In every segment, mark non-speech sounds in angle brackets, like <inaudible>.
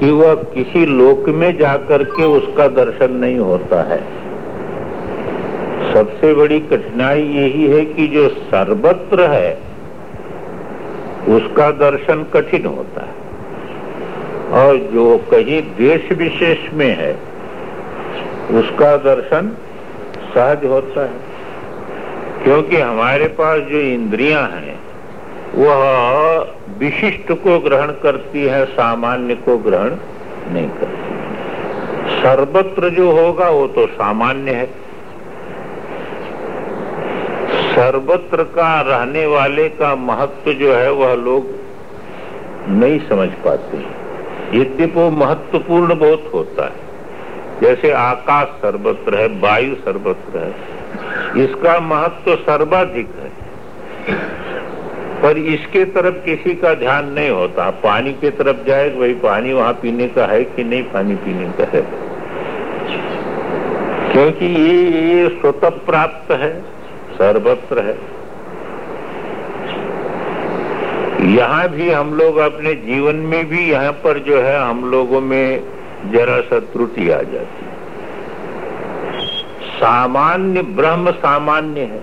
कि वह किसी लोक में जाकर के उसका दर्शन नहीं होता है। सबसे बड़ी कठिनाई यही है कि जो सर्वत्र है, उसका दर्शन कठिन होता है। और जो कहीं देश विशेष में है, उसका दर्शन सहज होता है। क्योंकि हमारे पास जो इंद्रियाँ हैं वह विशिष्ट को ग्रहण करती है, सामान्य को ग्रहण नहीं करती। सर्वत्र जो होगा, वो तो सामान्य है। सर्वत्र का रहने वाले का महत्व जो है, वह लोग नहीं समझ पाते यद्यप वो महत्वपूर्ण बहुत होता है। जैसे आकाश सर्वत्र है, वायु सर्वत्र है, इसका महत्व सर्वाधिक है। पर इसके तरफ़ किसी का ध्यान नहीं होता। पानी के तरफ़ जाए, वही पानी वहाँ पीने का है कि नहीं, पानी पीने का है? क्योंकि ये ये स्वतः प्राप्त है, सर्वत्र है। यहाँ भी हम लोग अपने जीवन में भी, यहाँ पर जो है, हम लोगों में जरा सा त्रुटि आ जाती सामान्य ब्रह्म सामान्य है।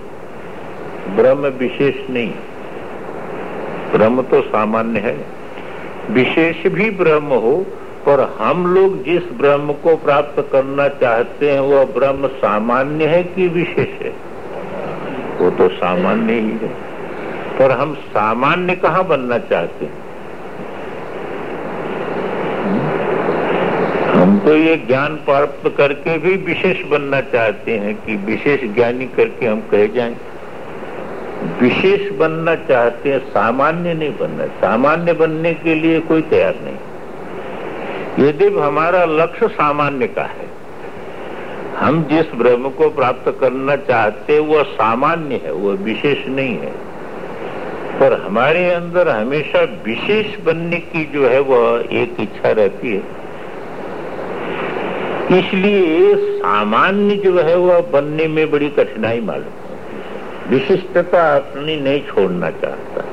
ब्रह्म विशेष नहीं ब्रह्म तो सामान्य है। विशेष भी ब्रह्म हो, पर हम लोग जिस ब्रह्म को प्राप्त करना चाहते हैं, वह ब्रह्म सामान्य है कि विशेष है? वो तो सामान्य ही है। पर हम सामान्य कहा बनना चाहते हैं? हम तो ये ज्ञान प्राप्त करके भी विशेष बनना चाहते हैं कि विशेष ज्ञानी करके हम कह जाएँ। विशेष बनना चाहते हैं, सामान्य नहीं बनना सामान्य बनने के लिए कोई तैयार नहीं। यदि हमारा लक्ष्य सामान्य का है, हम जिस ब्रह्म को प्राप्त करना चाहते वह सामान्य है, वह विशेष नहीं है। पर हमारे अंदर हमेशा विशेष बनने की जो है, वह एक इच्छा रहती है। इसलिए सामान्य जो है, वह बनने में बड़ी कठिनाई मालूम। विशिष्टता अपनी नहीं छोड़ना चाहता।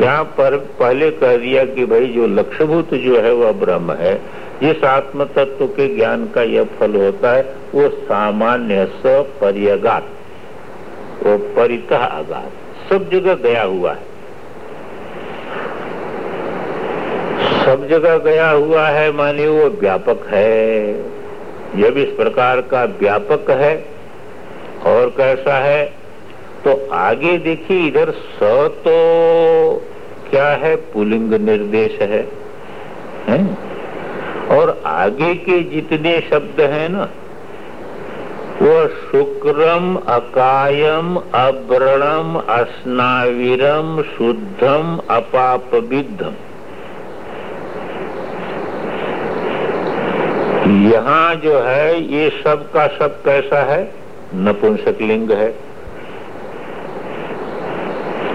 यहाँ पर पहले कह दिया कि भाई जो लक्ष्यभूत जो है वह ब्रह्म है, जिस आत्म तत्व के ज्ञान का यह फल होता है, वो सामान्य सपर्यगात वो परितः आगात सब जगह गया हुआ है। सब जगह गया हुआ है, मानिए वो व्यापक है। जब इस प्रकार का व्यापक है, और कैसा है? तो आगे देखिए इधर स तो क्या है? पुलिंग निर्देश है, है? और आगे के जितने शब्द हैं ना वो शुक्रम अकायम अव्रणम अस्नाविरम शुद्धम अपापविद्धम। यहाँ जो है ये सब का सब कैसा है? नपुंसक लिंग है।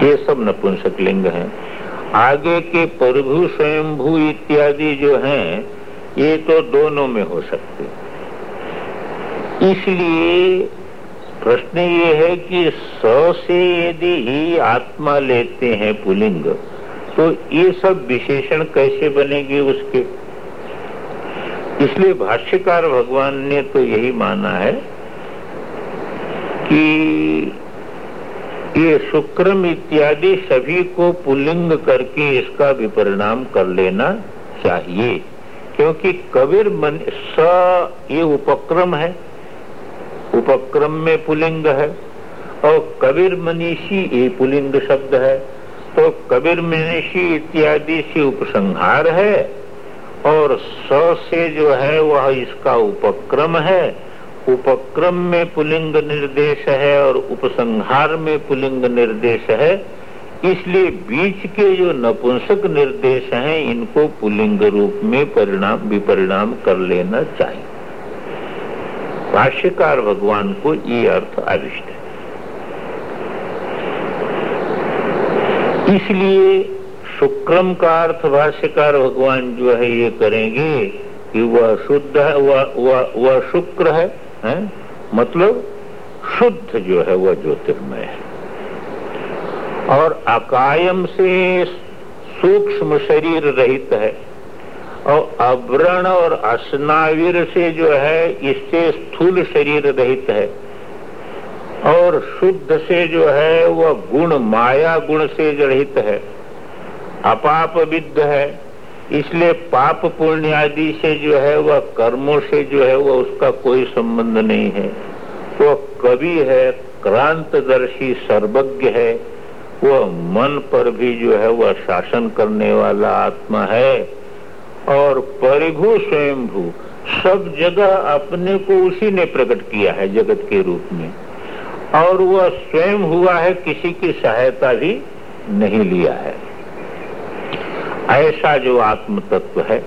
ये सब नपुंसक लिंग है। आगे के प्रभु स्वयंभू इत्यादि जो हैं, ये तो दोनों में हो सकते इसलिए प्रश्न ये है कि सौ से यदि ही आत्मा लेते हैं पुलिंग तो ये सब विशेषण कैसे बनेंगे उसके? इसलिए भाष्यकार भगवान ने तो यही माना है कि ये शुक्रम इत्यादि सभी को पुलिंग करके इसका विपरिणाम कर लेना चाहिए, क्योंकि कबीर मन स ये उपक्रम है। उपक्रम में पुलिंग है, और कबीर मनीषी ये पुलिंग शब्द है। तो कबीर मनीषी इत्यादि से उपसंहार है, और स से जो है वह इसका उपक्रम है। उपक्रम में पुलिंग निर्देश है और उपसंहार में पुलिंग निर्देश है। इसलिए बीच के जो नपुंसक निर्देश हैं इनको पुलिंग रूप में परिणाम विपरिणाम कर लेना चाहिए। भाष्यकार भगवान को ये अर्थ अविष्ट है। इसलिए शुक्रम का अर्थ भाष्यकार भगवान जो है ये करेंगे कि वह शुद्ध है वह वह शुक्र है, है? मतलब शुद्ध जो है वह ज्योतिर्मय है। और अकायम से सूक्ष्म शरीर रहित है। और अव्रण और अस्नावीर से जो है, इससे स्थूल शरीर रहित है। और शुद्ध से जो है वह गुण, माया गुण से रहित है। अपाप विद्ध है। इसलिए पाप पुण्य आदि से जो है, वह कर्मों से जो है, वह उसका कोई संबंध नहीं है। वह कवि है, क्रांतदर्शी, सर्वज्ञ है। वह मन पर भी जो है, वह शासन करने वाला आत्मा है। और परिभू स्वयंभू, सब जगह अपने को उसी ने प्रकट किया है, जगत के रूप में। और वह स्वयं हुआ है, किसी की सहायता भी नहीं लिया है। ऐसा जो आत्म तत्व है,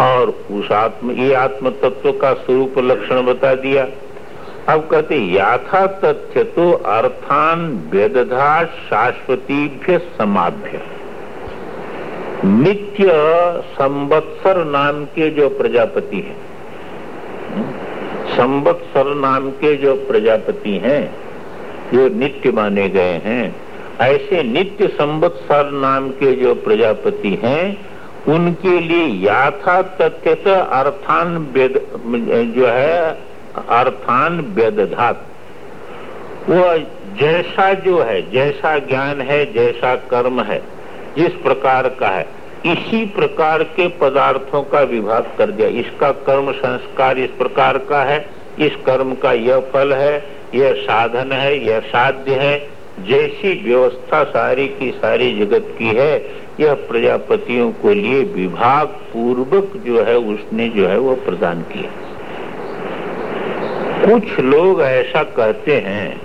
और उस आत्म, ये आत्म तत्व का स्वरूप लक्षण बता दिया। अब कहते याथा तथ्य तो अर्थान वेदधा शाश्वतीभ्य समाभ्य। नित्य संवत्सर नाम के जो प्रजापति हैं, संवत्सर नाम के जो प्रजापति हैं, जो नित्य माने गए हैं ऐसे नित्य संवत्सर नाम के जो प्रजापति हैं, उनके लिए याथा तथ्य अर्थान वेद, जो है, अर्थान वेदधात। वो जैसा जो है, जैसा ज्ञान है, जैसा कर्म है जिस प्रकार का है। इसी प्रकार के पदार्थों का विभाग कर दिया। इसका कर्म संस्कार इस प्रकार का है। इस कर्म का यह फल है, यह साधन है, यह साध्य है जैसी व्यवस्था सारी की सारी जगत की है, यह प्रजापतियों को लिए विभाग पूर्वक जो है, उसने जो है, वो प्रदान किया। कुछ लोग ऐसा कहते हैं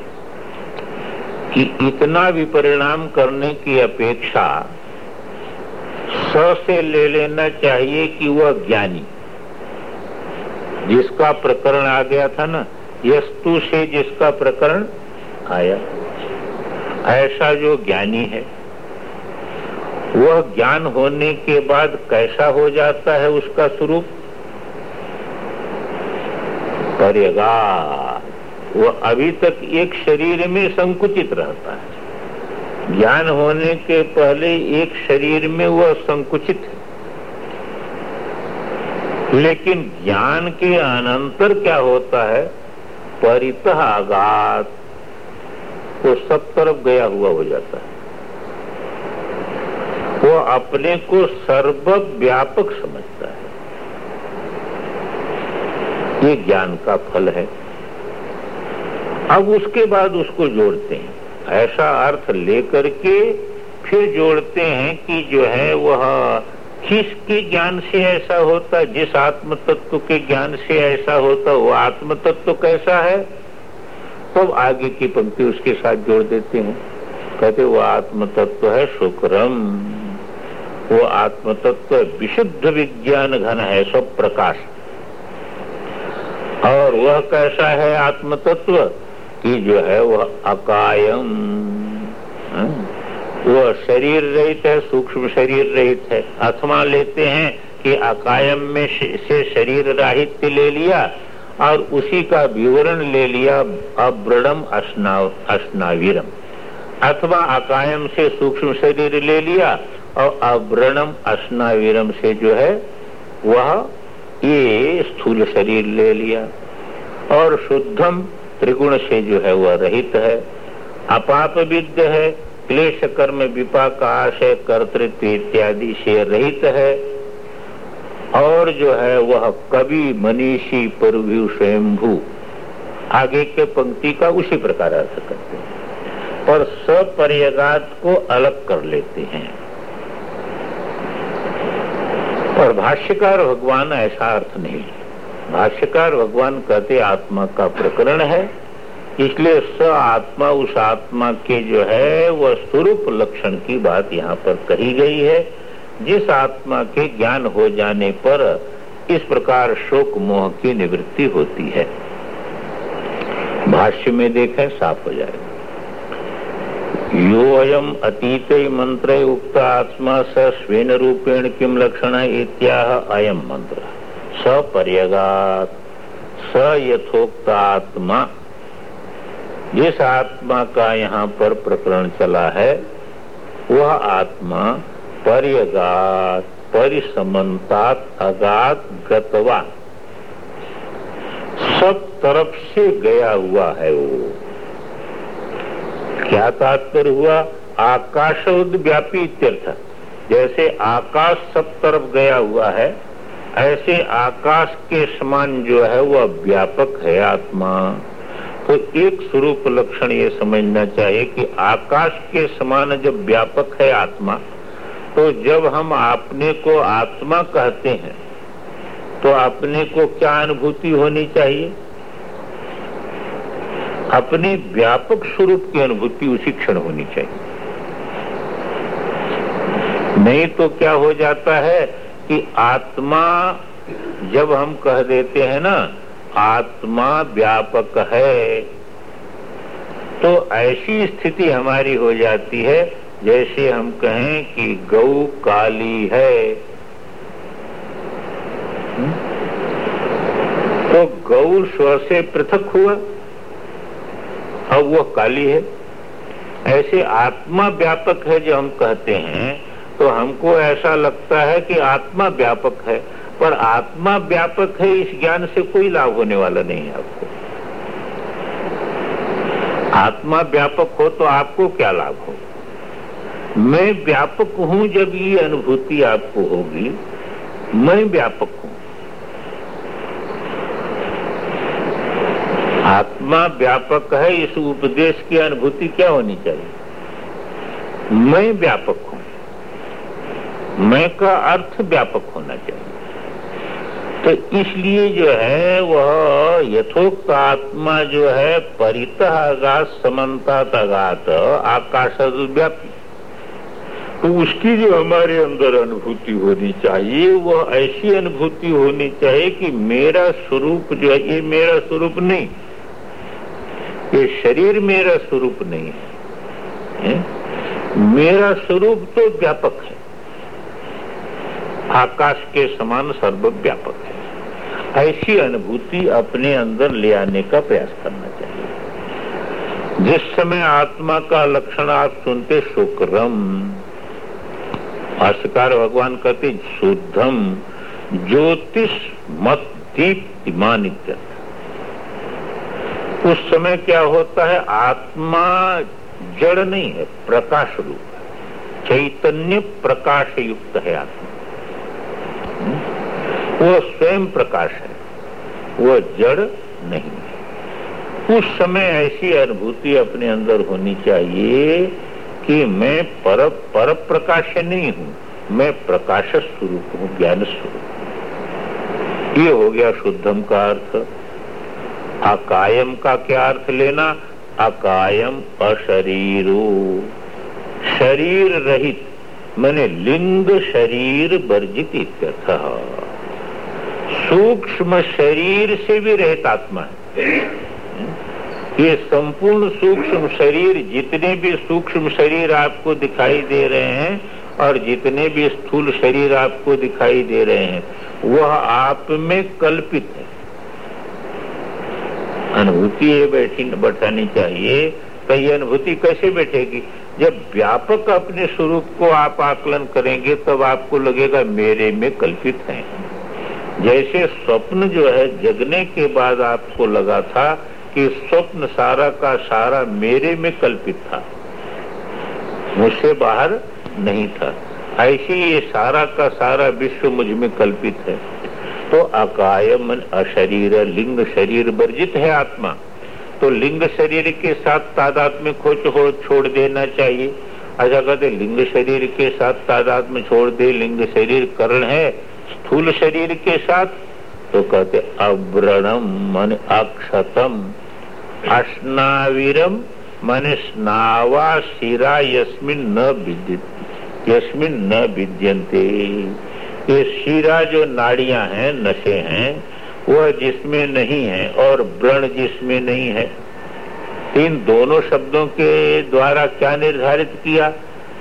कि इतना भी परिणाम करने की अपेक्षा स से ले लेना चाहिए कि वह ज्ञानी। जिसका प्रकरण आ गया था ना, यस्तु से जिसका प्रकरण आया। ऐसा जो ज्ञानी है, वह ज्ञान होने के बाद कैसा हो जाता है उसका स्वरूप? करेगा। वह अभी तक एक शरीर में संकुचित रहता है। ज्ञान होने के पहले एक शरीर में वह संकुचित है। लेकिन ज्ञान के अनंतर क्या होता है? परित आघात। वो सब तरफ़ गया हुआ हो जाता है। वो अपने को सर्वव्यापक समझता है। ये ज्ञान का फल है। अब उसके बाद उसको जोड़ते हैं। ऐसा अर्थ लेकर के फिर जोड़ते हैं कि जो है वह किसके ज्ञान से ऐसा होता, जिस आत्म तत्व के ज्ञान से ऐसा होता, वो आत्म तत्व कैसा है? तब आगे की पंक्ति उसके साथ जोड़ देते हैं। कहते, वो आत्म तत्व है शुक्रम। वो आत्म तत्व विशुद्ध विज्ञान घन है, सब प्रकाश। और वह कैसा है आत्म तत्व कि जो है वह अकायम। हाँ? वह शरीर रहित है, सूक्ष्म शरीर रहित है। अथवा लेते हैं कि अकायम में से शरीर राहित्य ले लिया और उसी का विवरण ले लिया अब्रडम अस्नावीरम अथवा अकायम से सूक्ष्म शरीर ले लिया और अब्रणम अस्नावीरम से जो है, वह ये स्थूल शरीर ले लिया। और शुद्धम त्रिगुण से जो है, वह रहित है। अपाप विद्य है, क्लेश कर्म विपाक आशय कर्तृत्व इत्यादि से रहित है। और जो है वह कवि मनीषी परभु स्वयंभू। आगे के पंक्ति का उसी प्रकार अर्थ करते हैं। पर सपर्यगात को अलग कर लेते हैं। पर भाष्यकार भगवान ऐसा अर्थ नहीं। भाष्यकार भगवान कहते आत्मा का प्रकरण है। इसलिए स आत्मा, उस आत्मा के जो है, वह स्वरूप लक्षण की बात यहाँ पर कही गई है। जिस आत्मा के ज्ञान हो जाने पर इस प्रकार शोक मोह की निवृत्ति होती है। भाष्य में देखें साफ़ हो जाएगा। यो अयम अतीत मंत्र उक्त आत्मा स स्वेन रूपेण किम लक्षण इत्याह अयम मंत्र सपर्यगात स यथोक्त आत्मा जिस आत्मा का यहाँ पर प्रकरण चला है, वह आत्मा पर्यगात परिसमन्तात अगात गतवा सब तरफ़ से गया हुआ है वो। क्या तात्पर्य हुआ? आकाश व्यापी इत्यर्थ जैसे आकाश सब तरफ़ गया हुआ है, ऐसे आकाश के समान जो है वह व्यापक है आत्मा। तो एक स्वरूप लक्षण ये समझना चाहिए कि आकाश के समान जब व्यापक है आत्मा तो जब हम अपने को आत्मा कहते हैं तो अपने को क्या अनुभूति होनी चाहिए? अपने व्यापक स्वरूप की अनुभूति उसी क्षण होनी चाहिए। नहीं तो क्या हो जाता है कि आत्मा, जब हम कह देते हैं ना, आत्मा व्यापक है तो ऐसी स्थिति हमारी हो जाती है जैसे हम कहें कि गौ काली है? तो गौ स्व से पृथक हुआ, अब वह काली है। ऐसे आत्मा व्यापक है जो हम कहते हैं तो हमको ऐसा लगता है कि आत्मा व्यापक है। पर आत्मा व्यापक है, इस ज्ञान से कोई लाभ होने वाला नहीं है आपको। आत्मा व्यापक हो तो आपको क्या लाभ हो मैं व्यापक हूँ जब ये अनुभूति आपको होगी, मैं व्यापक हूँ। आत्मा व्यापक है, इस उपदेश की अनुभूति क्या होनी चाहिए? मैं व्यापक हूँ। मैं का अर्थ व्यापक होना चाहिए। तो इसलिए जो है, वह यथोक्त आत्मा जो है, परित आगात समन्ता तगात आकाश व्यापी तो उसकी जो हमारे अंदर अनुभूति होनी चाहिए, वह ऐसी अनुभूति होनी चाहिए कि मेरा स्वरूप जो है, ये मेरा स्वरूप नहीं ये शरीर मेरा स्वरूप नहीं है? मेरा स्वरूप तो व्यापक है। आकाश के समान सर्वव्यापक है। ऐसी अनुभूति अपने अंदर ले आने का प्रयास करना चाहिए। जिस समय आत्मा का लक्षण आप सुनते, शुक्रम भाष्यकार भगवान कहते शुद्धम ज्योतिष मत दीप ईमान उस समय क्या होता है, आत्मा जड़ नहीं है, प्रकाश रूप चैतन्य प्रकाश युक्त है आत्मा। वो स्वयं प्रकाश है, वो जड़ नहीं है। उस समय ऐसी अनुभूति अपने अंदर होनी चाहिए कि मैं पर पर प्रकाश नहीं हूँ। मैं प्रकाश स्वरूप हूँ ज्ञान स्वरूप ये हो गया शुद्धम का अर्थ। अकायम का क्या अर्थ लेना? अकायम अशरीरो। शरीर रहित, मैंने लिंग शरीर वर्जित इत्यर्थ। सूक्ष्म शरीर से भी रहित आत्मा है। ये संपूर्ण सूक्ष्म शरीर जितने भी सूक्ष्म शरीर आपको दिखाई दे रहे हैं और जितने भी स्थूल शरीर आपको दिखाई दे रहे हैं, वह आप में कल्पित है। अनुभूति बैठी, बैठानी चाहिए। तो ये अनुभूति कैसे बैठेगी? जब व्यापक अपने स्वरूप को आप आकलन करेंगे, तब आपको लगेगा मेरे में कल्पित है। जैसे स्वप्न जो है, जगने के बाद आपको लगा था कि स्वप्न सारा का सारा मेरे में कल्पित था। मुझसे बाहर नहीं था। ऐसे ये सारा का सारा विश्व मुझमें कल्पित है। तो अकाय मन अशरीर, लिंग शरीर वर्जित है आत्मा। तो लिंग शरीर के साथ तादाद में खोच हो, छोड़ देना चाहिए। अच्छा कहते लिंग शरीर के साथ तादाद में छोड़ दे, लिंग शरीर करण है, स्थूल शरीर के साथ। तो कहते अव्रणम मन अक्षतम। अश्नावीरम मन स्नावा शिरा यस्मिन न यस्मिन न विद्यंते ये शिरा जो नाड़ियाँ हैं, नशे हैं वह जिसमें नहीं है और व्रण जिसमें नहीं है, इन दोनों शब्दों के द्वारा क्या निर्धारित किया?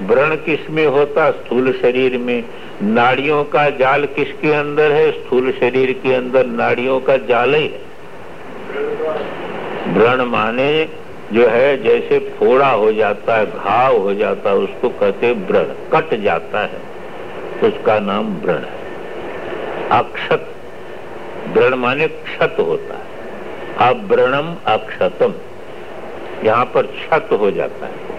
व्रण किसमें होता? स्थूल शरीर में। नाड़ियों का जाल किसके अंदर है? स्थूल शरीर के अंदर नाड़ियों का जाल ही है। व्रण माने जो है, जैसे फोड़ा हो जाता है, घाव हो जाता है, उसको कहते व्रण, कट जाता है। उसका नाम व्रण है। अक्षत, व्रण माने क्षत होता है। अव्रणम अक्षतम, यहाँ पर क्षत हो जाता है।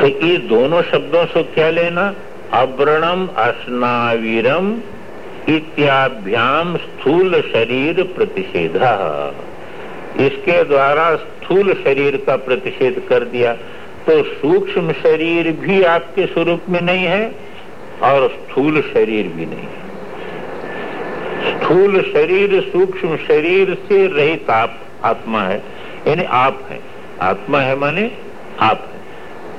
तो ये दोनों शब्दों से क्या लेना? अव्रणम अस्नावीरम इत्याभ्याम स्थूल शरीर प्रतिषेध। इसके द्वारा स्थूल शरीर का प्रतिषेध कर दिया तो सूक्ष्म शरीर भी आपके स्वरूप में नहीं है और स्थूल शरीर भी नहीं है। स्थूल शरीर सूक्ष्म शरीर से रहित आप, आत्मा है, यानी आप है। आत्मा है माने आप है।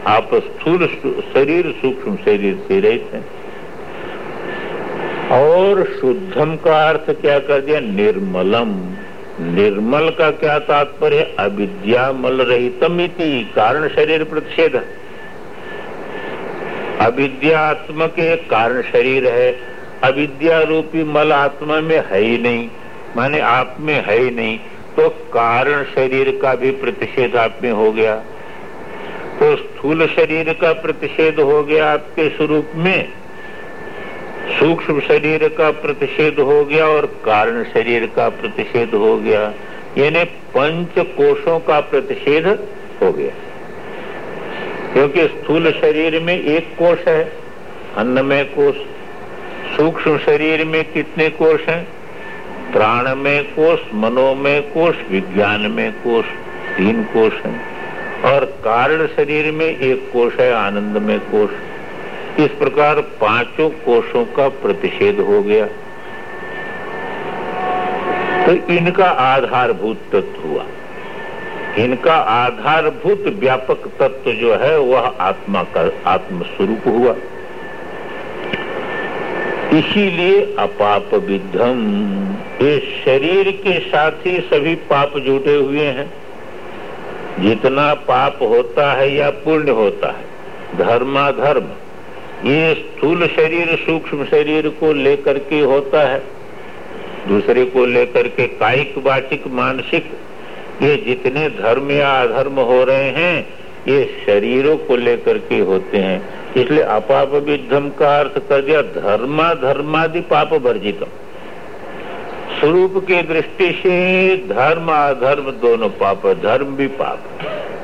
आप स्थूल शरीर सूक्ष्म शरीर से रहित है। और शुद्धम का अर्थ क्या कर दिया? निर्मलम। निर्मल का क्या तात्पर्य? अविद्या मल रहितम इति, कारण शरीर प्रतिषेध। अविद्यात्मक एक कारण शरीर है। अविद्या रूपी मल आत्मा में है ही नहीं, माने आप में है ही नहीं तो कारण शरीर का भी प्रतिषेध आप में हो गया। तो स्थूल शरीर का प्रतिषेध हो गया आपके स्वरूप में। सूक्ष्म शरीर का प्रतिषेध हो गया और कारण शरीर का प्रतिषेध हो गया, यानी पंच कोशों का प्रतिषेध हो गया। क्योंकि स्थूल शरीर में एक कोष है अन्नमय कोष, सूक्ष्म शरीर में कितने कोष हैं? कोष मनोमय कोष, विज्ञान में कोष, तीन कोष हैं। और कारण शरीर में एक कोष है, आनंद आनंदमय कोष। इस प्रकार पाँचों कोषों का प्रतिषेध हो गया। तो इनका आधारभूत तत्व हुआ। इनका आधारभूत व्यापक तत्व जो है, वह आत्मा का आत्म स्वरूप हुआ। इसीलिए अपाप विधम ये शरीर के साथ ही सभी पाप जुटे हुए हैं। जितना पाप होता है या पुण्य होता है, धर्माधर्म ये स्थूल शरीर, सूक्ष्म शरीर को लेकर के होता है। दूसरे को लेकर के कायिक, वाचिक, मानसिक, ये जितने धर्म या अधर्म हो रहे हैं, ये शरीरों को लेकर के होते हैं। इसलिए अपाप विधम का अर्थ कर दिया, धर्मा, धर्मादि पाप वर्जित स्वरूप के दृष्टि से धर्म, अधर्म दोनों पाप है, धर्म भी पाप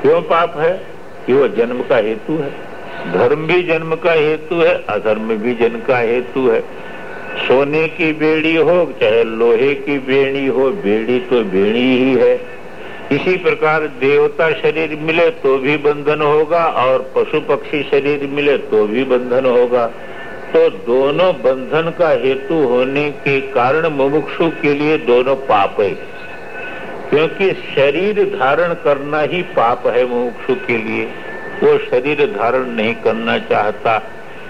क्यों पाप है? कि वो जन्म का हेतु है। धर्म भी जन्म का हेतु है, अधर्म भी जन्म का हेतु है। सोने की बेड़ी हो, चाहे लोहे की बेड़ी हो, बेड़ी तो बेड़ी ही है। इसी प्रकार देवता शरीर मिले तो भी बंधन होगा, और पशु पक्षी शरीर मिले तो भी बंधन होगा। तो दोनों बंधन का हेतु होने के कारण मुमुक्षु के लिए दोनों पाप है। क्योंकि शरीर धारण करना ही पाप है मुमुक्षु के लिए। वो शरीर धारण नहीं करना चाहता,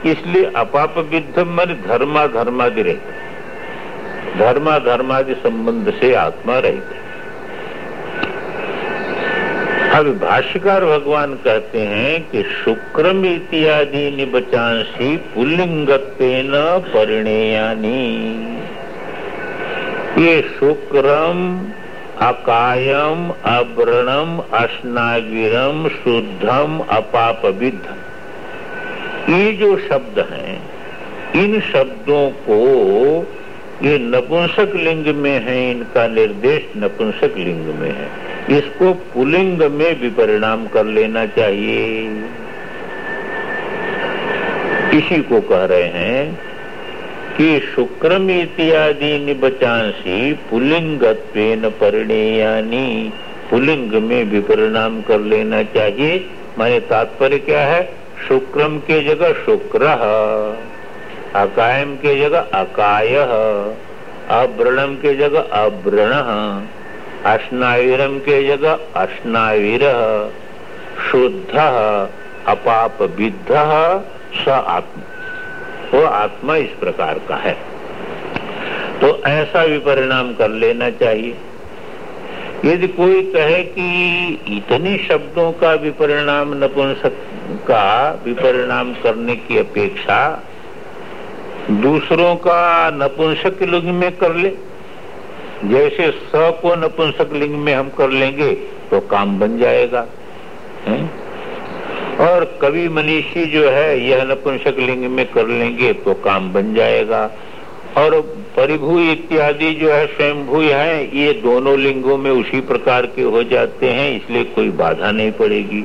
इसलिए अपाप विद्ध मन धर्मा धर्मादि रहते धर्मा धर्मादि संबंध से आत्मा रहते अब भाष्यकार भगवान कहते हैं कि शुक्रम इत्यादि निबचांसी पुल्लिंगत्वेन परिणेयानी। ये शुक्रम अकायम, अव्रणम अस्नागिरम शुद्धम अपाप ये जो शब्द हैं, इन शब्दों को ये नपुंसक लिंग में है, इनका निर्देश नपुंसक लिंग में है। इसको पुलिंग में विपरिणाम कर लेना चाहिए। इसी को कह रहे हैं कि शुक्रम इत्यादि निबचांसी पुलिंग परिणेयानी। पुलिंग में विपरिणाम कर लेना चाहिए। माने तात्पर्य क्या है? शुक्रम के जगह शुक्र, अकायम के जगह अकाय, अव्रणम के जगह अव्रण, अश्नावीरम के जगह अश्नावीर, शुद्ध अपाप विद्ध स आत्मा। वो आत्मा इस प्रकार का है। तो ऐसा भी परिणाम कर लेना चाहिए। यदि कोई कहे कि इतने शब्दों का विपरिणाम नपुंसक का विपरिणाम करने की अपेक्षा दूसरों का नपुंसक लिंग में कर ले। जैसे स को नपुंसक लिंग में हम कर लेंगे तो काम बन जाएगा। है? और कवि मनीषी जो है, यह नपुंसक लिंग में कर लेंगे तो काम बन जाएगा। और परिभू इत्यादि जो है, स्वयंभू है, ये दोनों लिंगों में उसी प्रकार के हो जाते हैं, इसलिए कोई बाधा नहीं पड़ेगी।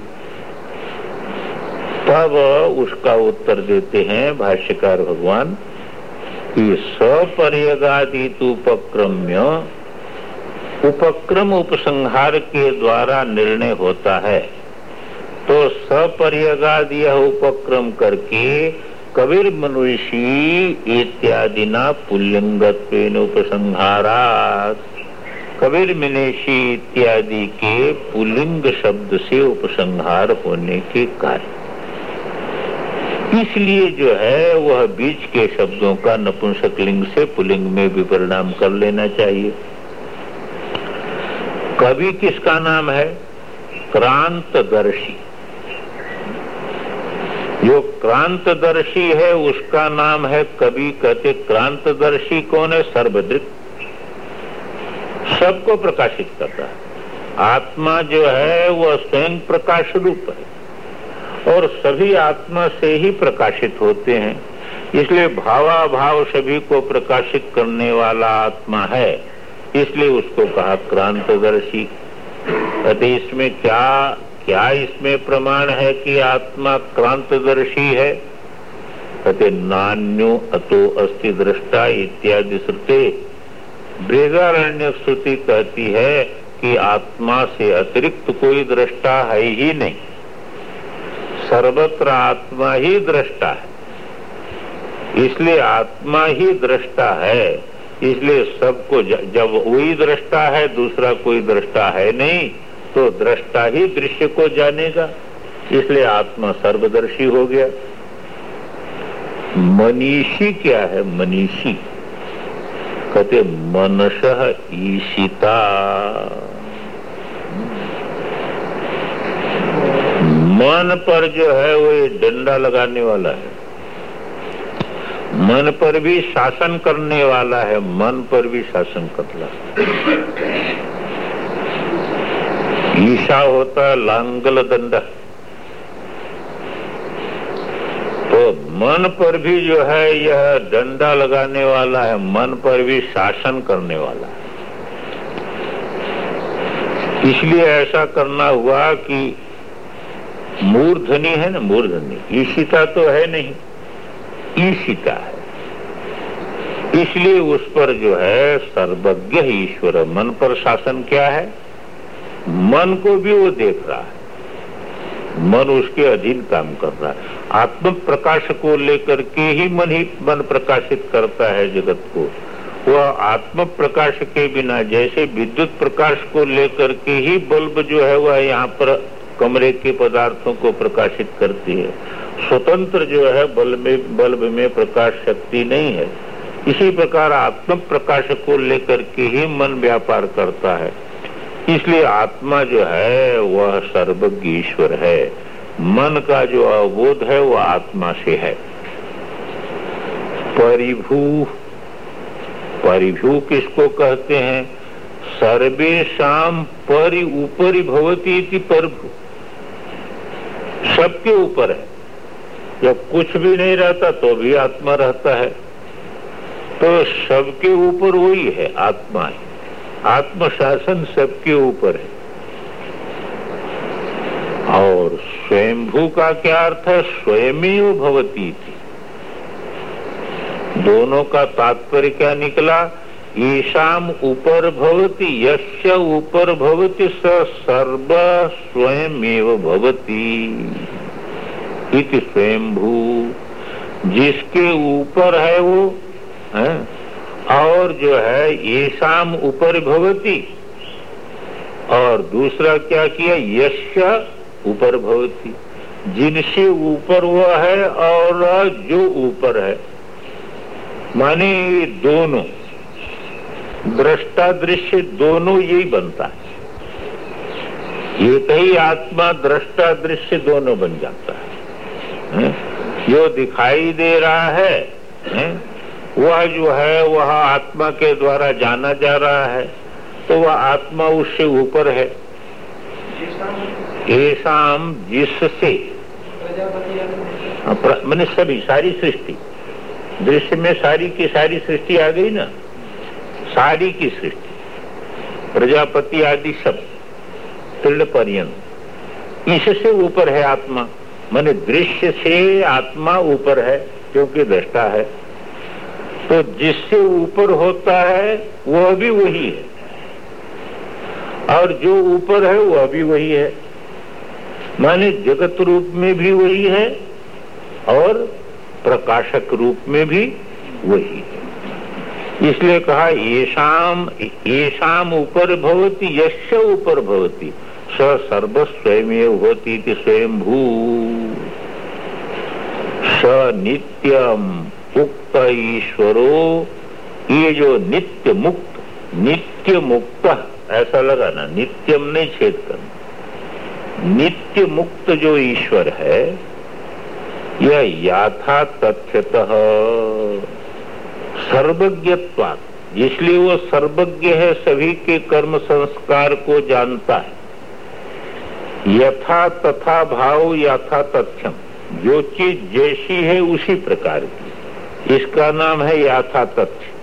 तब उसका उत्तर देते हैं भाष्यकार भगवान कि सपर्यगादित उपक्रम्य उपक्रम उपसंहार के द्वारा निर्णय होता है। तो सपर्यगाद यह उपक्रम करके कबीर मनुष्य इत्यादि न पुल्लिंगत्व उपसंहारा कबीर मनुष्य इत्यादि के पुलिंग शब्द से उपसंहार होने के कारण। इसलिए जो है, वह बीच के शब्दों का नपुंसक लिंग से पुलिंग में भी परिणाम कर लेना चाहिए। कवि किसका नाम है? क्रांतदर्शी। जो क्रांतदर्शी है, उसका नाम है कवि कहते क्रांतदर्शी। कौन है? सर्वदृक सबको प्रकाशित करता है। आत्मा जो है वह स्वयं प्रकाश रूप है। और सभी आत्मा से ही प्रकाशित होते हैं। इसलिए भावाभाव सभी को प्रकाशित करने वाला आत्मा है। इसलिए उसको कहा क्रांतदर्शी। इसमें क्या क्या इसमें प्रमाण है कि आत्मा क्रांतदर्शी है? कहते नान्यो अतो अस्ति दृष्टा इत्यादि श्रुते बृहदारण्य श्रुति कहती है कि आत्मा से अतिरिक्त कोई दृष्टा है ही नहीं। सर्वत्र आत्मा ही दृष्टा है। इसलिए आत्मा ही दृष्टा है। इसलिए सबको जब वही दृष्टा है, दूसरा कोई दृष्टा है नहीं। तो दृष्टा ही दृश्य को जानेगा। इसलिए आत्मा सर्वदर्शी हो गया। मनीषी क्या है मनीषी? कहते, मनस ईशिता। मन पर जो है, वो ये डंडा लगाने वाला है। मन पर भी शासन करने वाला है, मन पर भी शासन करना ईशा होता लांगल दंडा। तो मन पर भी जो है, यह डंडा लगाने वाला है, मन पर भी शासन करने वाला है। इसलिए ऐसा करना हुआ कि मूर्धनी है ना, मूर्धनी। ईशिता तो है नहीं, ईशिता है। इसलिए उस पर जो है सर्वज्ञ ईश्वर, मन पर शासन क्या है? मन को भी वो देख रहा है। मन उसके अधीन काम कर रहा है। आत्म प्रकाश को लेकर के ही मन ही मन प्रकाशित करता है जगत को। वह आत्म प्रकाश के बिना, जैसे विद्युत प्रकाश को लेकर के ही बल्ब जो है, वह यहाँ पर कमरे के पदार्थों को प्रकाशित करती है। स्वतंत्र जो है, बल्ब में बल्ब में प्रकाश शक्ति नहीं है। इसी प्रकार आत्म प्रकाश को लेकर के ही मन व्यापार करता है। इसलिए आत्मा जो है, वह सर्वज्ञ ईश्वर है। मन का जो अवबोध है, वह आत्मा से है। परिभू परिभू किसको कहते हैं? सर्वेशम परि ऊपरी भवती प्रभु। सबके ऊपर है। जब कुछ भी नहीं रहता तो भी आत्मा रहता है। तो सबके ऊपर वही है, आत्मा है। आत्म शासन सबके ऊपर है। और स्वयंभू का क्या अर्थ है? स्वयं भवती थी। दोनों का तात्पर्य क्या निकला? ईशाम ऊपर भवती यश ऊपर भवती, स सर्व स्वयं भवती। इति स्वयंभू। जिसके ऊपर है वो, है? और जो है ये शाम ऊपर भवती और दूसरा क्या किया? यश ऊपर भवती जिनसे ऊपर वो है और जो ऊपर है। माने दोनों दृष्टा दृश्य दोनों यही बनता है। ये कही आत्मा दृष्टा दृश्य दोनों बन जाता है। जो दिखाई दे रहा है, वह जो है, वह आत्मा के द्वारा जाना जा रहा है तो वह आत्मा उससे ऊपर है। ऐसा जिससे। मैंने सभी, सारी सृष्टि। दृश्य में सारी की सारी सृष्टि आ गई ना? सारी की सृष्टि। प्रजापति आदि सब तृण पर्यंत। इससे ऊपर है आत्मा। मैंने दृश्य से आत्मा ऊपर है, क्योंकि दृष्टा है। तो जिससे ऊपर होता है, वह भी वही है। और जो ऊपर है, वह भी वही है। माने जगत रूप में भी वही है और प्रकाशक रूप में भी वही है। इसलिए कहा, ये शाम ये शाम ऊपर भवती यश ऊपर भवती। स सर्व स्वयं होती स्वयं भू स नित्यम उक्त ईश्वरो, ये जो नित्य मुक्त नित्य मुक्त, ऐसा लगा ना, नित्यम नहीं छेद करना। नित्य मुक्त जो ईश्वर है, यह याथा तथ्यतः सर्वज्ञत्वात्। इसलिए वो सर्वज्ञ है, सभी के कर्म संस्कार को जानता है। यथा तथा भाव यथा तथ्यम जो चीज़ जैसी है, उसी प्रकार की। इसका नाम है याथा तथ्य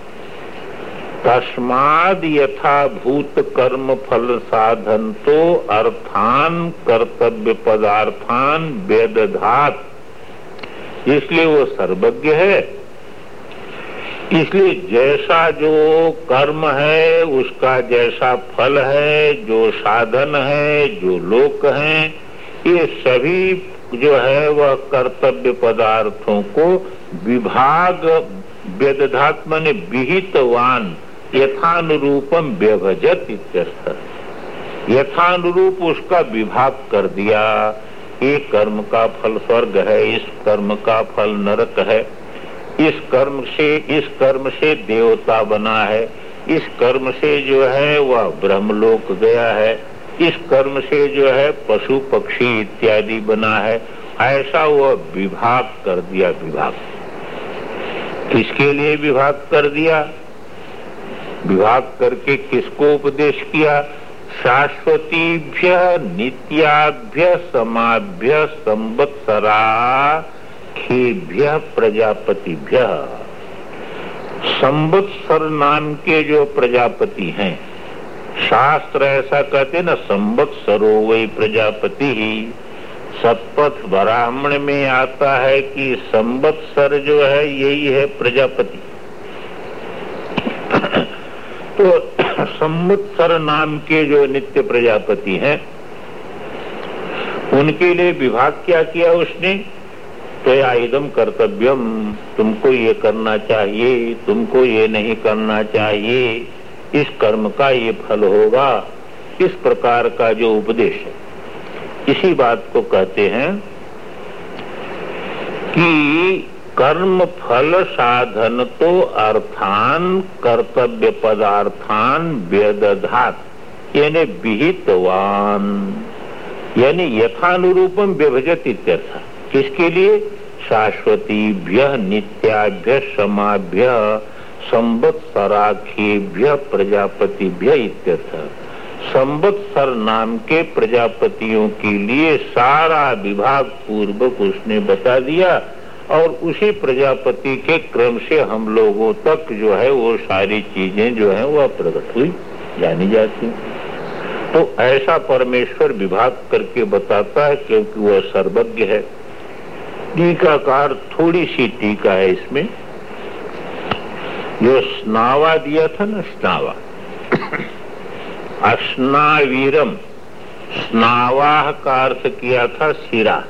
तस्माद यथाभूत कर्म फल साधन तो अर्थान कर्तव्य पदार्थान वेदधात। इसलिए वो सर्वज्ञ है। इसलिए जैसा जो कर्म है, उसका जैसा फल है, जो साधन है, जो लोक है, ये सभी जो है वह कर्तव्य पदार्थों को विभाग वेदात्म ने विहितवान, यथानुरूपम व्यभजत यथानुरूप उसका विभाग कर दिया। एक कर्म का फल स्वर्ग है, इस कर्म का फल नरक है। इस कर्म से, इस कर्म से देवता बना है। इस कर्म से जो है वह ब्रह्मलोक गया है। इस कर्म से जो है पशु पक्षी इत्यादि बना है। ऐसा वह विभाग कर दिया, विभाग। किसके लिए विभाग कर दिया? विभाग करके किसको उपदेश किया? शाश्वतीभ्य, नित्याभ्य, समाभ्य, संवत्सरा, खेभ्य, प्रजापतिभ्य। संवत्सर नाम के जो प्रजापति हैं शास्त्र ऐसा कहते न संवत्सरो वही प्रजापति ही। सतपथ ब्राह्मण में आता है कि संवत्सर जो है, यही है प्रजापति। <coughs> तो <coughs> संवत्सर नाम के जो नित्य प्रजापति हैं, उनके लिए विभाग क्या किया उसने? तो इदम कर्तव्यम तुमको ये करना चाहिए, तुमको ये नहीं करना चाहिए। इस कर्म का ये फल होगा। इस प्रकार का जो उपदेश है। इसी बात को कहते हैं कि कर्म फल साधन तो अर्थान कर्तव्य पदार्थान वेदधात यानी विहितवान, यानी यथानुरूपम विभजत इत्यर्थ। किसके लिए? शाश्वतीभ्य, नित्याभ्य, समाभ्य। संवत्सराखेभ्य प्रजापतिभ्य इत्यर्थ। संवत्सर नाम के प्रजापतियों के लिए सारा विभाग पूर्वक उसने बता दिया और उसी प्रजापति के क्रम से हम लोगों तक जो है वो सारी चीज़ें जो है वह प्रकट हुई, जानी जाती। तो ऐसा परमेश्वर विभाग करके बताता है क्योंकि वह सर्वज्ञ है। टीकाकार थोड़ी सी टीका है इसमें। जो स्नावा दिया था ना स्नावा अस्नावीरम स्नावाह का अर्थ किया था? सिरा।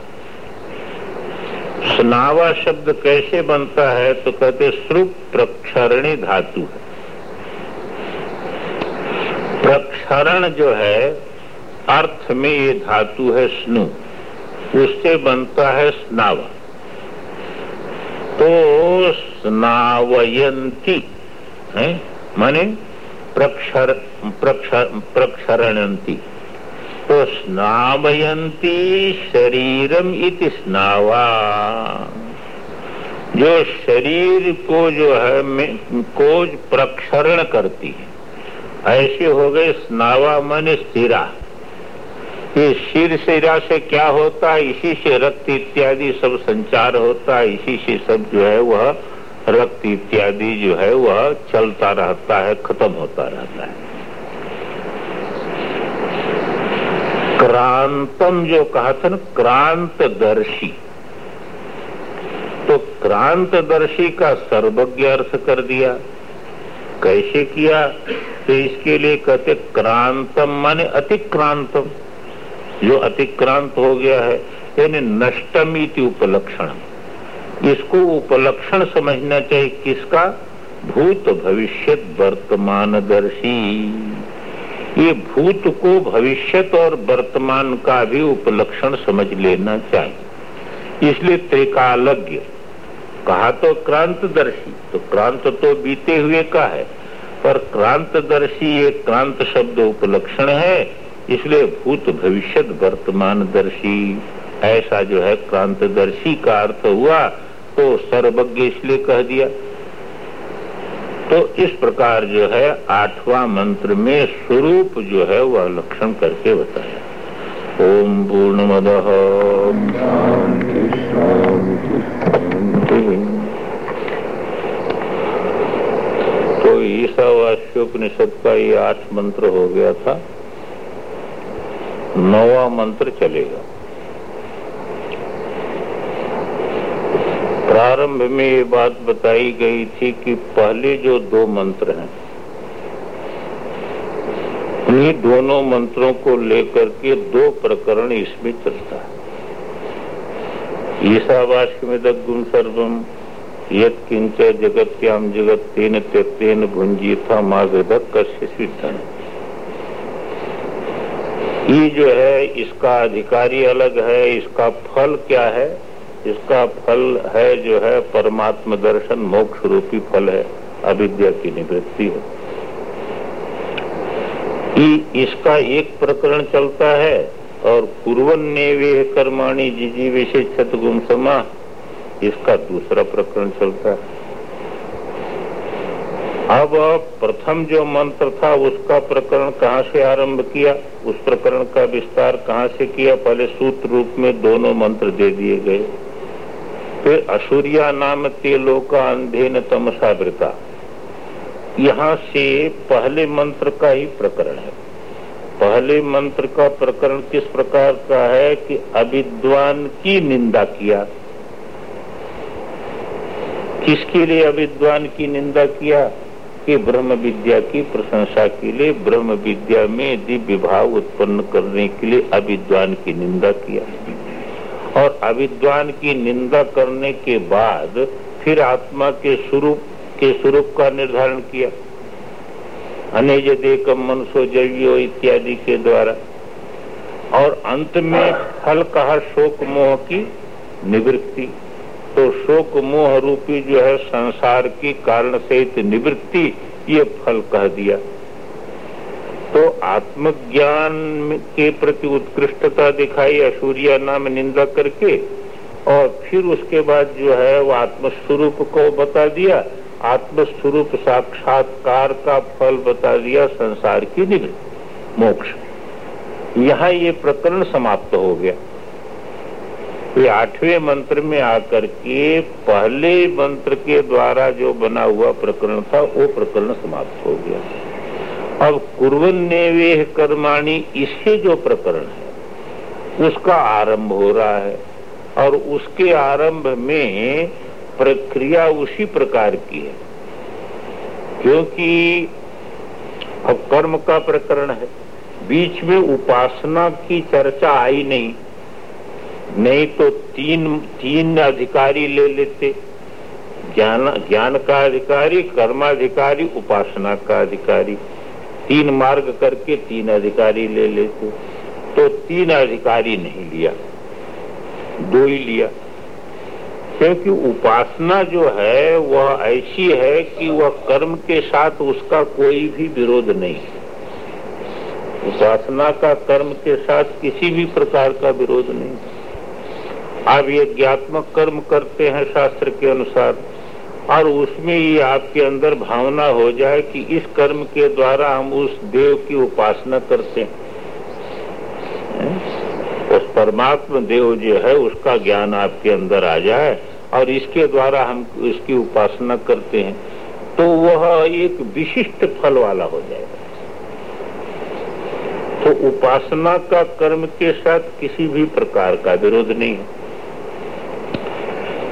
स्नावा शब्द कैसे बनता है? तो कहते श्रुप प्रक्षरणी धातु है। प्रक्षरण जो है, अर्थ में ये धातु है स्नु। उससे बनता है स्नावा। तो स्नावयंती है? माने प्रक्षर प्रक्षर प्रक्षरणती तो स्नावयंती शरीरम इति स्नावा। जो शरीर को जो है को प्रक्षरण करती है, ऐसे हो गए स्नावा मन स्थिरा ये शीर शिरा से क्या होता है? इसी से रक्त इत्यादि सब संचार होता है, इसी से सब जो है वह रक्त इत्यादि जो है वह चलता रहता है, खत्म होता रहता है। क्रांतम जो कहा था ना, क्रांतदर्शी। तो क्रांतदर्शी का सर्वज्ञ अर्थ कर दिया। कैसे किया? तो इसके लिए कहते क्रांतम माने अतिक्रांतम। जो अतिक्रांत हो गया है, यानी नष्टमिति उपलक्षण। इसको उपलक्षण समझना चाहिए, किसका? भूत भविष्य वर्तमान दर्शी ये भूत को भविष्यत और वर्तमान का भी उपलक्षण समझ लेना चाहिए। इसलिए त्रिकालज्ञ, कहा तो क्रांतदर्शी तो क्रांत तो बीते हुए का है, पर क्रांतदर्शी ये क्रांत शब्द उपलक्षण है, इसलिए भूत भविष्य वर्तमान दर्शी ऐसा जो है क्रांतदर्शी का अर्थ हुआ तो सर्वज्ञ इसलिए कह दिया। तो इस प्रकार जो है, आठवां मंत्र में स्वरूप जो है, वह लक्षण करके बताया। ओम पूर्ण मद तो ईसा ईशावास्योपनिषद का ये आठ मंत्र हो गया था। नौवा मंत्र चलेगा। प्रारंभ में ये बात बताई गई थी कि पहले जो दो मंत्र हैं उन्हीं दोनों मंत्रों को लेकर के दो प्रकरण इसमें चलता है। ईशावास्य गुण सर्वम यद किंच जगत्याम जगत तेन त्यक्तेन भुंजी था माँ कश्य सिद्धन ये जो है, इसका अधिकारी अलग है, इसका फल क्या है? इसका फल है जो है परमात्म दर्शन मोक्ष रूपी फल है, अविद्या की निवृत्ति है। कि इसका एक प्रकरण चलता है और पूर्वन ने वे कर्माणी जिजी विशेष छत गुम समा, इसका दूसरा प्रकरण चलता है। अब प्रथम जो मंत्र था, उसका प्रकरण कहाँ से आरंभ किया? उस प्रकरण का विस्तार कहाँ से किया? पहले सूत्र रूप में दोनों मंत्र दे दिए गए। फिर असूर्या नाम तेलो का अंधेन तमसावृता यहाँ से पहले मंत्र का ही प्रकरण है। पहले मंत्र का प्रकरण किस प्रकार का है कि अविद्वान की निंदा किया। किसके लिए अविद्वान की निंदा किया? कि ब्रह्म विद्या की प्रशंसा के लिए, ब्रह्म विद्या में दिव्य भाव उत्पन्न करने के लिए अविद्वान की निंदा किया। और अविद्वान की निंदा करने के बाद फिर आत्मा के स्वरूप के स्वरूप का निर्धारण किया। अनेज देखम मनुष्य जवियो इत्यादि के द्वारा। और अंत में फल कहा शोक मोह की निवृत्ति। तो शोक मोह रूपी जो है संसार की कारण सहित निवृत्ति, ये फल कह दिया। आत्मज्ञान के प्रति उत्कृष्टता दिखाई असूर्या नाम निंदा करके, और फिर उसके बाद जो है, वो आत्मस्वरूप को बता दिया। आत्मस्वरूप साक्षात्कार का फल बता दिया, संसार की निवृत्ति मोक्ष। यहाँ ये प्रकरण समाप्त हो गया। ये आठवें मंत्र में आकर के, पहले मंत्र के द्वारा जो बना हुआ प्रकरण था, वो प्रकरण समाप्त हो गया। अब कुरन ने वे कर्माणी, इससे जो प्रकरण है, उसका आरंभ हो रहा है। और उसके आरंभ में प्रक्रिया उसी प्रकार की है। क्योंकि अब कर्म का प्रकरण है। बीच में उपासना की चर्चा आई नहीं। नहीं तो तीन तीन अधिकारी ले लेते। ज्ञान ज्ञान का अधिकारी, कर्माधिकारी, उपासना का अधिकारी। तीन मार्ग करके तीन अधिकारी ले लेते तो तीन अधिकारी नहीं लिया, दो ही लिया। क्योंकि उपासना जो है, वह ऐसी है कि वह कर्म के साथ उसका कोई भी विरोध नहीं। उपासना का कर्म के साथ किसी भी प्रकार का विरोध नहीं। आप ये ज्ञात्मक कर्म करते हैं शास्त्र के अनुसार। और उसमें ये आपके अंदर भावना हो जाए कि इस कर्म के द्वारा हम उस देव की उपासना करते हैं। उस परमात्मा देव जो है, उसका ज्ञान आपके अंदर आ जाए और इसके द्वारा हम इसकी उपासना करते हैं तो वह एक विशिष्ट फल वाला हो जाएगा। तो उपासना का कर्म के साथ किसी भी प्रकार का विरोध नहीं है।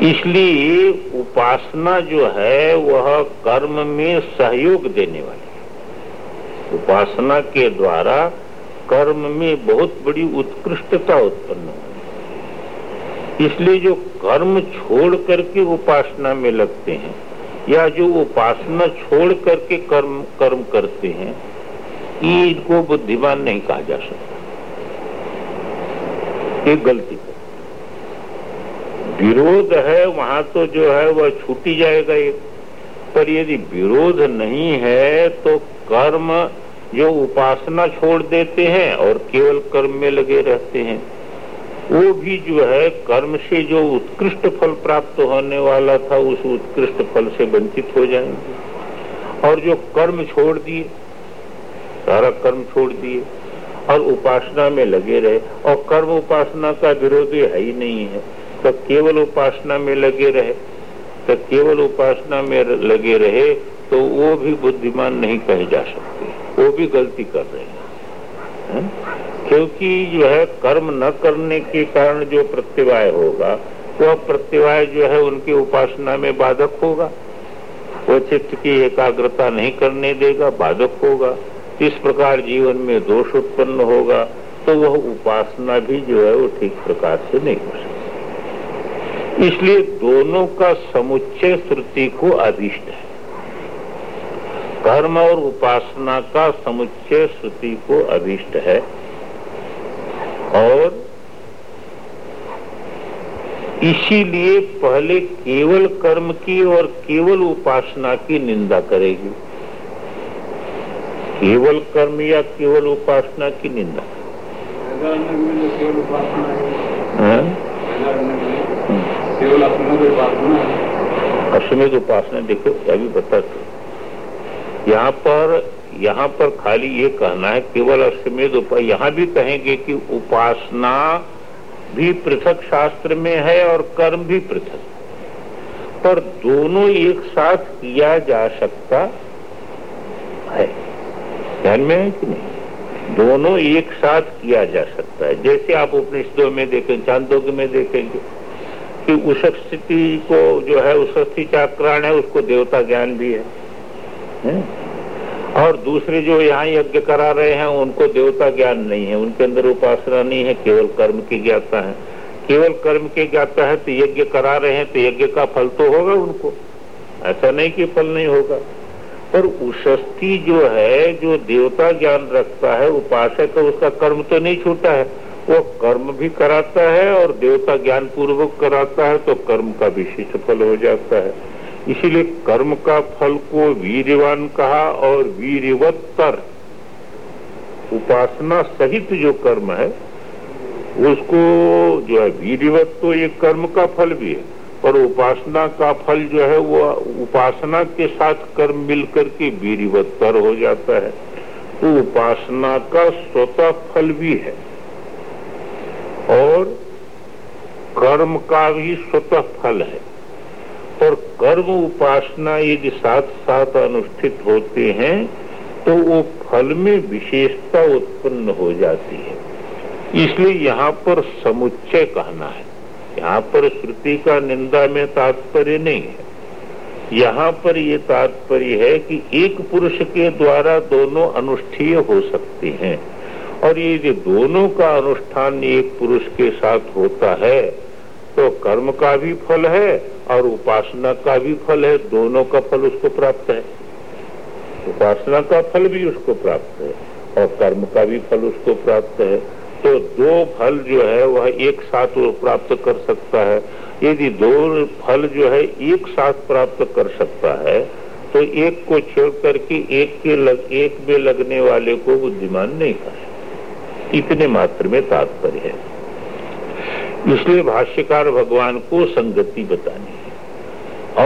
इसलिए उपासना जो है, वह कर्म में सहयोग देने वाली है। उपासना के द्वारा कर्म में बहुत बड़ी उत्कृष्टता उत्पन्न होगी इसलिए जो कर्म छोड़ करके उपासना में लगते हैं, या जो उपासना छोड़ करके कर्म कर्म करते हैं इनको बुद्धिमान नहीं कहा जा सकता। ये गलती विरोध है, वहाँ तो जो है वह छूटी जाएगा एक। पर यदि विरोध नहीं है तो कर्म जो उपासना छोड़ देते हैं और केवल कर्म में लगे रहते हैं, वो भी जो है कर्म से जो उत्कृष्ट फल प्राप्त होने वाला था, उस उत्कृष्ट फल से वंचित हो जाएँगे। और जो कर्म छोड़ दिए, सारा कर्म छोड़ दिए, और उपासना में लगे रहे, और कर्म उपासना का विरोधी है ही नहीं है। तो केवल उपासना में लगे रहे। तो केवल उपासना में लगे रहे तो वो भी बुद्धिमान नहीं कहे जा सकते। वो भी गलती कर रहे हैं? क्योंकि जो है कर्म न करने के कारण जो प्रत्यवाय होगा वह प्रत्यवाय जो है उनकी उपासना में बाधक होगा। वो चित्त की एकाग्रता नहीं करने देगा, बाधक होगा। इस प्रकार जीवन में दोष उत्पन्न होगा तो वह उपासना भी जो है वो ठीक प्रकार से नहीं हो सकती इसलिए दोनों का समुच्चय श्रुति को अभिष्ट है। कर्म और उपासना का समुच्चय श्रुति को अभिष्ट है और इसीलिए पहले केवल कर्म की और केवल उपासना की निंदा करेगी। केवल कर्म या केवल उपासना की निंदा? अश्वमेध उपासना देखो अभी बता यहाँ पर यहाँ पर खाली ये कहना है, केवल अश्वमेध उपाय यहाँ भी कहेंगे कि उपासना भी पृथक शास्त्र में है और कर्म भी पृथक। पर दोनों एक साथ किया जा सकता है। ध्यान में है कि नहीं? दोनों एक साथ किया जा सकता है। जैसे आप उपनिषदों में देखें चांदोग्य में देखेंगे कि उस स्थिति को जो है उस स्थिति चाक्राण है उसको देवता ज्ञान भी है, है? और दूसरे जो यहाँ यज्ञ करा रहे हैं उनको देवता ज्ञान नहीं है। उनके अंदर उपासना नहीं है केवल कर्म की ज्ञाता है। केवल कर्म की ज्ञाता है तो यज्ञ करा रहे हैं तो यज्ञ का फल तो होगा उनको। ऐसा नहीं कि फल नहीं होगा। पर उशस्ती जो है जो देवता ज्ञान रखता है उपासक उसका कर्म तो नहीं छूटा है। वो कर्म भी कराता है और देवता ज्ञान पूर्वक कराता है तो कर्म का विशिष्ट फल हो जाता है। इसीलिए कर्म का फल को वीरवान कहा और वीरवत्तर उपासना सहित जो कर्म है, उसको जो है वीरवत तो ये कर्म का फल भी है, पर उपासना का फल जो है वो उपासना के साथ कर्म मिलकर के वीरवत्तर हो जाता है। तो उपासना का स्वतः फल भी है। और कर्म का भी स्वतः फल है। और कर्म उपासना यदि साथ साथ अनुष्ठित होते हैं तो वो फल में विशेषता उत्पन्न हो जाती है। इसलिए यहाँ पर समुच्चय कहना है। यहाँ पर श्रुति का निंदा में तात्पर्य नहीं है। यहाँ पर ये तात्पर्य है कि एक पुरुष के द्वारा दोनों अनुष्ठीय हो सकते हैं। और यदि दोनों का अनुष्ठान एक पुरुष के साथ होता है तो कर्म का भी फल है और उपासना का भी फल है, दोनों का फल उसको प्राप्त है। उपासना का फल भी उसको प्राप्त है और कर्म का भी फल उसको प्राप्त है। तो दो फल जो है, वह एक साथ वो प्राप्त कर सकता है। यदि दो फल जो है एक साथ प्राप्त कर सकता है तो एक को छोड़ करके एक के लग, एक में लगने वाले को बुद्धिमान नहीं कहे इतने मात्र में तात्पर्य है। इसलिए भाष्यकार भगवान को संगति बतानी है।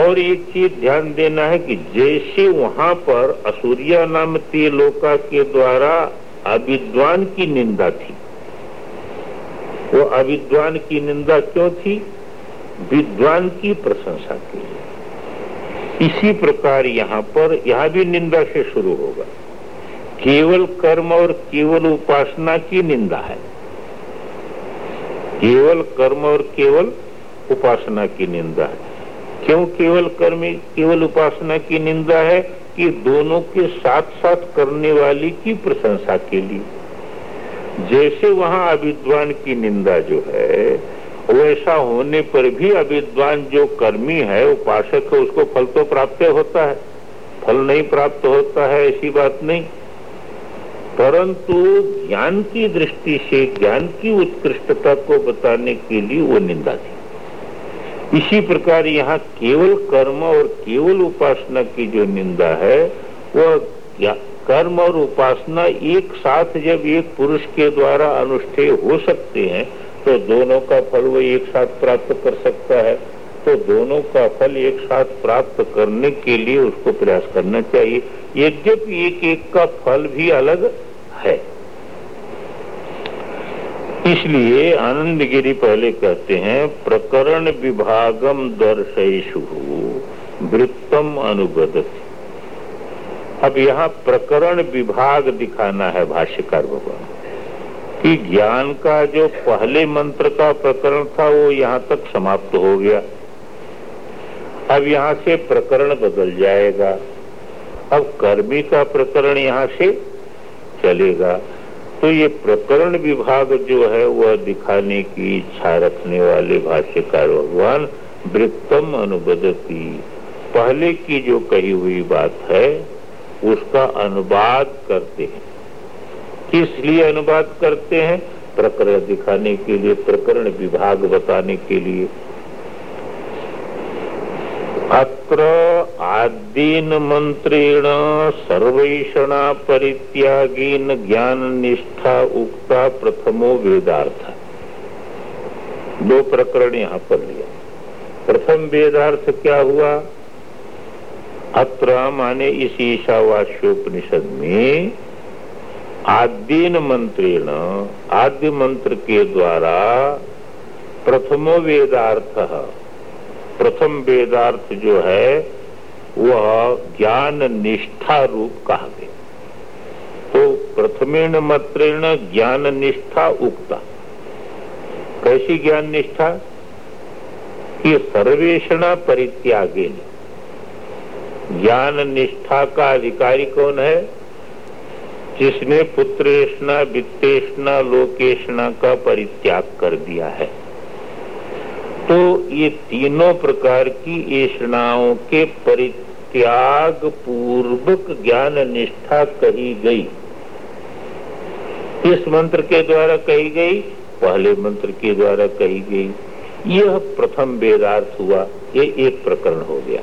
और एक चीज़ ध्यान देना है कि जैसे वहाँ पर असूर्या नाम लोका के द्वारा अविद्वान की निंदा थी, वो अविद्वान की निंदा क्यों थी? विद्वान की प्रशंसा के लिए। इसी प्रकार यहाँ पर यहाँ भी निंदा से शुरू होगा। केवल कर्म और केवल उपासना की निंदा है। केवल कर्म और केवल उपासना की निंदा है। क्यों केवल कर्म, केवल उपासना की निंदा है कि दोनों के साथ साथ करने वाली की प्रशंसा के लिए? जैसे वहाँ अविद्वान की निंदा जो है, वैसा होने पर भी अविद्वान जो कर्मी है, उपासक है, उसको फल तो प्राप्त होता है। फल नहीं प्राप्त होता है, ऐसी बात नहीं। परंतु ज्ञान की दृष्टि से, ज्ञान की उत्कृष्टता को बताने के लिए वो निंदा थी। इसी प्रकार यहाँ केवल कर्म और केवल उपासना की जो निंदा है, वह कर्म और उपासना एक साथ जब एक पुरुष के द्वारा अनुष्ठेय हो सकते हैं तो दोनों का फल वो एक साथ प्राप्त कर सकता है। तो दोनों का फल एक साथ प्राप्त करने के लिए उसको प्रयास करना चाहिए। यद्यपि एक एक का फल भी अलग है। इसलिए आनंद गिरी पहले कहते हैं, प्रकरण विभागम दर्शु वृत्तम अनुगत अब यहाँ प्रकरण विभाग दिखाना है भाष्यकार भगवान। कि ज्ञान का जो पहले मंत्र का प्रकरण था, वो यहाँ तक समाप्त हो गया। अब यहाँ से प्रकरण बदल जाएगा। अब कर्मी का प्रकरण यहाँ से चलेगा। तो ये प्रकरण विभाग जो है, वह दिखाने की इच्छा रखने वाले भाष्यकार भगवान वृत्तम अनुबदती पहले की जो कही हुई बात है, उसका अनुवाद करते हैं। किस लिए अनुवाद करते हैं? प्रकरण दिखाने के लिए, प्रकरण विभाग बताने के लिए। अत्र आदीन मंत्रेण सर्वेषणा परित्यागीन ज्ञान निष्ठा उक्ता प्रथमो वेदार्थ। दो प्रकरण यहाँ पर लिया प्रथम वेदार्थ क्या हुआ? अत्र माने इस ईशावास्योपनिषद में आद्यन मंत्रेण आद्य मंत्र के द्वारा प्रथमो वेदार्थ प्रथम वेदार्थ जो है, वह ज्ञान निष्ठा रूप कहा गया। तो प्रथमेण मंत्रेण ज्ञान निष्ठा उक्ता। कैसी ज्ञान निष्ठा? कि सर्वेषणा परित्यागे ज्ञान निष्ठा का अधिकारी कौन है? जिसने पुत्रेषणा, वित्तेषणा लोकेशना का परित्याग कर दिया है। तो ये तीनों प्रकार की ऐषणाओं के परित्याग पूर्वक ज्ञान निष्ठा कही गई। इस मंत्र के द्वारा कही गई, पहले मंत्र के द्वारा कही गई। यह प्रथम वेदार्थ हुआ, ये एक प्रकरण हो गया।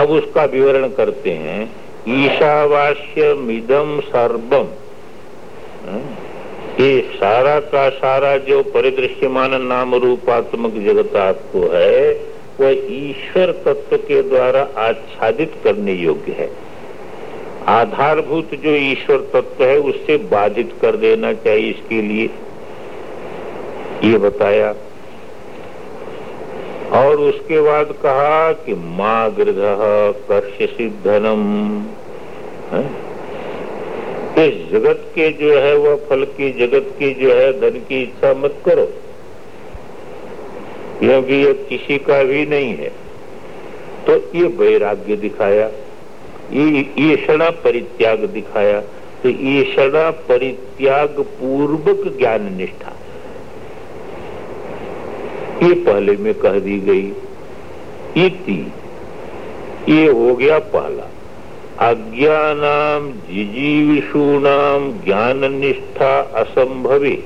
अब उसका विवरण करते हैं। ईशावास्य मिदम सर्वम हाँ? ये सारा का सारा जो परिदृश्यमान नाम रूपात्मक जगत आपको है, वह ईश्वर तत्व के द्वारा आच्छादित करने योग्य है। आधारभूत जो ईश्वर तत्व है, उससे बाधित कर देना चाहिए इसके लिए? ये बताया। और उसके बाद कहा कि माँ गृध कश्य सिद्धनम इस जगत के जो है वह फल की जगत की जो है धन की इच्छा मत करो। क्योंकि ये किसी का भी नहीं है। तो ये वैराग्य दिखाया, ये क्षणा परित्याग दिखाया तो ये क्षणा परित्याग पूर्वक ज्ञान निष्ठा। ये पहले में कह दी गई इति ये हो गया पहला। अज्ञानाम जिजीविषूणाम ज्ञान निष्ठा असंभवी।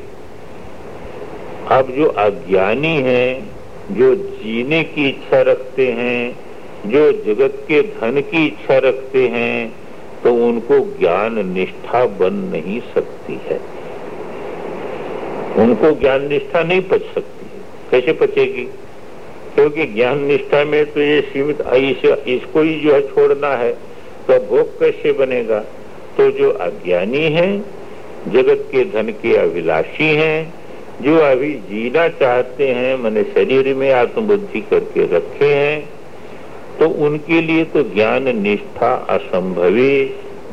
अब जो अज्ञानी हैं, जो जीने की इच्छा रखते हैं, जो जगत के धन की इच्छा रखते हैं तो उनको ज्ञान निष्ठा बन नहीं सकती है। उनको ज्ञान निष्ठा नहीं पच सकती कैसे पचेगी? क्योंकि ज्ञान निष्ठा में तो ये सीमित इसको ही जो है छोड़ना है। तो भोग कैसे बनेगा? तो जो अज्ञानी है, जगत के धन के अभिलाषी हैं, जो अभी जीना चाहते हैं, मैंने शरीर में आत्मबुद्धि करके रखे हैं तो उनके लिए तो ज्ञान निष्ठा असंभवी,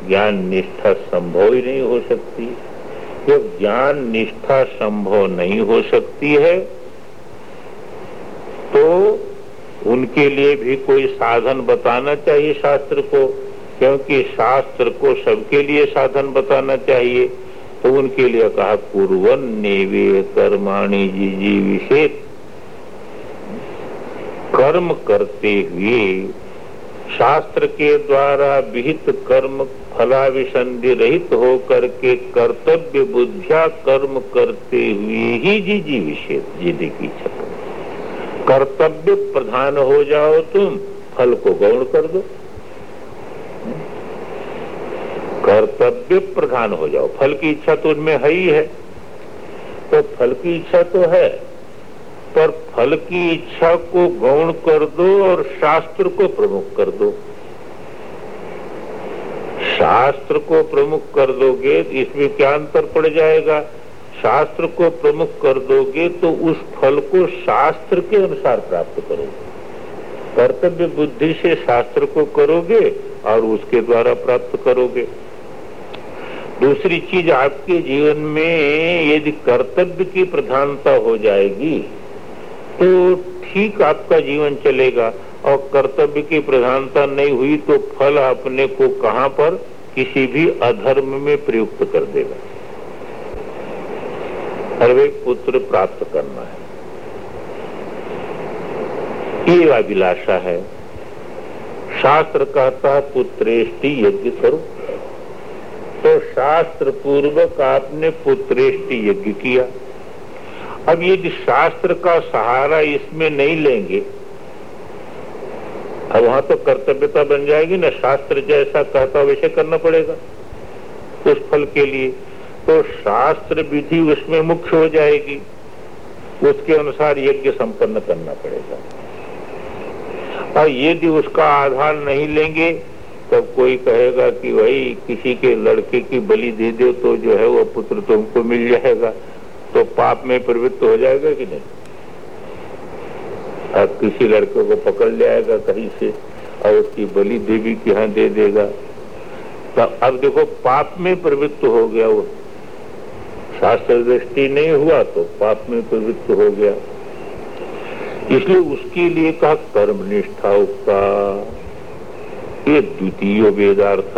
ज्ञान निष्ठा संभव ही नहीं हो सकती। जब ज्ञान निष्ठा संभव नहीं हो सकती है तो उनके लिए भी कोई साधन बताना चाहिए शास्त्र को। क्योंकि शास्त्र को सबके लिए साधन बताना चाहिए तो उनके लिए कहा पूर्वन नेवे कर्माणी जी जी विशेष कर्म करते हुए शास्त्र के द्वारा विहित कर्म फलाविसंधि रहित होकर के कर्तव्य बुद्धिया कर्म करते हुए ही जी जी विशेष जिद की कर्तव्य प्रधान हो जाओ तुम, फल को गौण कर दो। कर्तव्य प्रधान हो जाओ। फल की इच्छा तो उनमें है ही है। तो फल की इच्छा तो है, पर फल की इच्छा को गौण कर दो और शास्त्र को प्रमुख कर दो। शास्त्र को प्रमुख कर दोगे तो इसमें क्या अंतर पड़ जाएगा? शास्त्र को प्रमुख कर दोगे तो उस फल को शास्त्र के अनुसार प्राप्त करोगे। कर्तव्य बुद्धि से शास्त्र को करोगे और उसके द्वारा प्राप्त करोगे। दूसरी चीज़ आपके जीवन में यदि कर्तव्य की प्रधानता हो जाएगी तो ठीक आपका जीवन चलेगा। और कर्तव्य की प्रधानता नहीं हुई तो फल अपने को कहाँ पर? किसी भी अधर्म में प्रयुक्त कर देगा। हर पुत्र प्राप्त करना है। ये अभिलाषा है। शास्त्र कहता पुत्रेष्टि यज्ञ करो। तो शास्त्र पूर्वक आपने पुत्रेष्टि यज्ञ किया। अब यदि शास्त्र का सहारा इसमें नहीं लेंगे, अब वहाँ तो कर्तव्यता बन जाएगी, ना शास्त्र जैसा कहता वैसे करना पड़ेगा उस फल के लिए। तो शास्त्र विधि उसमें मुख्य हो जाएगी, उसके अनुसार यज्ञ संपन्न करना पड़ेगा। और यदि उसका आधार नहीं लेंगे तब कोई कहेगा कि भाई किसी के लड़के की बलि दे दो तो जो है वो पुत्र तुमको मिल जाएगा। तो पाप में प्रवृत्त हो जाएगा कि नहीं? अब किसी लड़के को पकड़ ले कहीं से और उसकी बलि देवी के यहाँ दे देगा। तो अब देखो, पाप में प्रवृत्त हो गया वो। शास्त्र दृष्टि नहीं हुआ तो पाप में प्रवृत्त हो गया। इसलिए उसके लिए कहा कर्म निष्ठा द्वितीय वेदार्थ